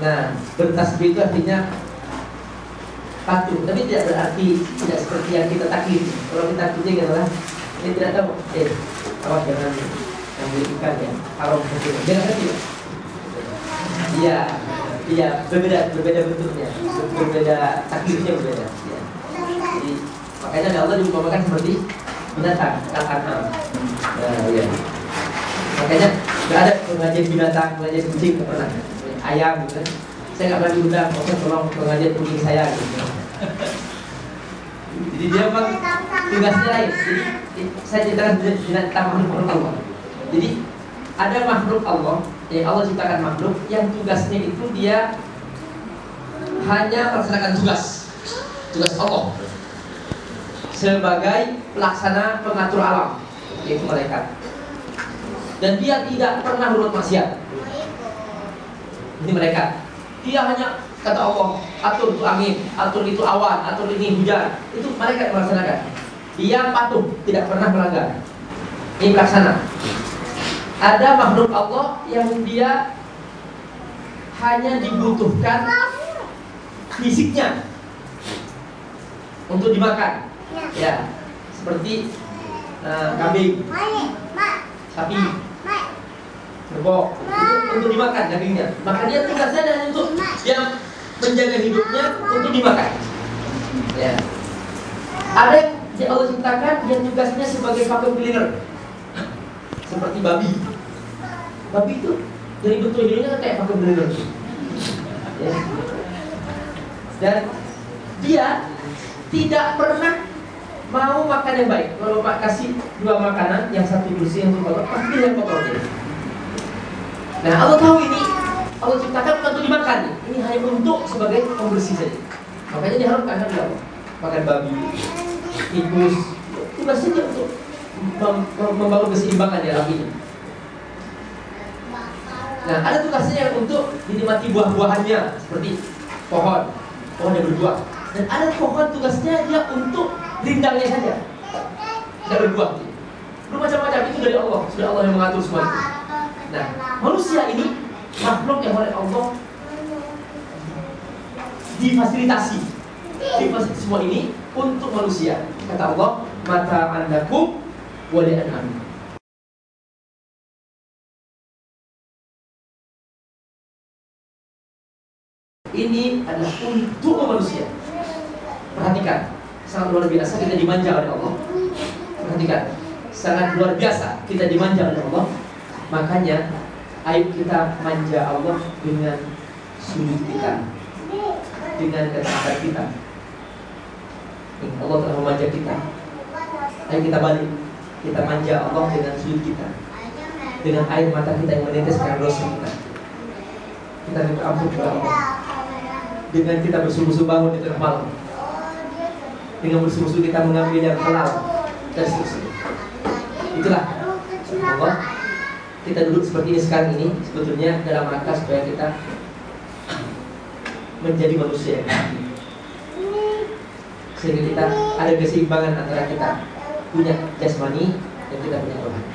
Nah, bertasbih itu artinya patuh, tapi tidak berarti tidak seperti yang kita takut. Kalau kita kucing adalah ini tidak tahu, eh, awas jangan ambil ikan ya, haram itu. Jangan ngerti. Iya, iya berbeda berbeda bentuknya, berbeda takdirnya berbeda. Ya. Jadi makanya Allah diumpamakan seperti binatang, kata Nah, iya. Makanya nggak ada pengajian binatang, pengajian kucing pernah. Ayam gitu kan. Saya nggak pernah diundang, oke tolong pengajian kucing saya gitu. Jadi dia memang tugasnya lain. Jadi saya ceritakan binatang makhluk Allah. Jadi ada makhluk Allah yang Allah ciptakan makhluk yang tugasnya itu dia hanya melaksanakan tugas tugas Allah sebagai pelaksana pengatur alam yaitu malaikat dan dia tidak pernah berbuat maksiat ini mereka dia hanya kata Allah atur itu angin atur itu awan atur ini hujan. Itu mereka yang melaksanakan. Dia patuh tidak pernah melanggar. Ini pelaksana. Ada makhluk Allah yang dia hanya dibutuhkan fisiknya untuk dimakan. Ya seperti uh, kambing. Sapi. Kerbau untuk dimakan dagingnya. Maka dia tugasnya adalah untuk yang menjaga hidupnya untuk dimakan. Ya. Ada yang Allah ciptakan yang tugasnya sebagai vacuum cleaner. Seperti babi. Babi itu dari bentuk hidungnya kan kayak vacuum cleaner. Ya. dan dia tidak pernah mau makan yang baik. Kalau Bapak kasih dua makanan, yang satu bersih, yang satu kotor, pasti yang kotor dia. Nah, Allah tahu ini, Allah ciptakan bukan untuk dimakan. Ini hanya untuk sebagai pembersih saja. Makanya diharapkan kan dia makan babi, tikus, dia untuk mem membangun keseimbangan di alam ini. Nah, ada tugasnya untuk dinikmati buah-buahannya seperti pohon, pohon yang berbuah. Dan ada pohon tugasnya dia untuk rindangnya saja tidak berbuah bermacam-macam itu dari Allah sudah Allah yang mengatur semua itu nah manusia ini makhluk yang oleh Allah difasilitasi difasilitasi semua ini untuk manusia kata Allah mata andakum wali an'am ini adalah untuk manusia perhatikan sangat luar biasa kita dimanja oleh Allah. Perhatikan, sangat luar biasa kita dimanja oleh Allah. Makanya ayo kita manja Allah dengan sujud kita, dengan ketaatan kita. Allah telah memanja kita. Ayo kita balik, kita manja Allah dengan sujud kita, dengan air mata kita yang menetes karena dosa kita. Kita minta ampun kepada Allah. Dengan kita bersungguh-sungguh bangun di tengah malam, dengan bersungguh kita mengambil yang halal dan seterusnya. Itulah Allah kita duduk seperti ini sekarang ini sebetulnya dalam rangka supaya kita menjadi manusia sehingga kita ada keseimbangan antara kita punya jasmani dan kita punya rohani.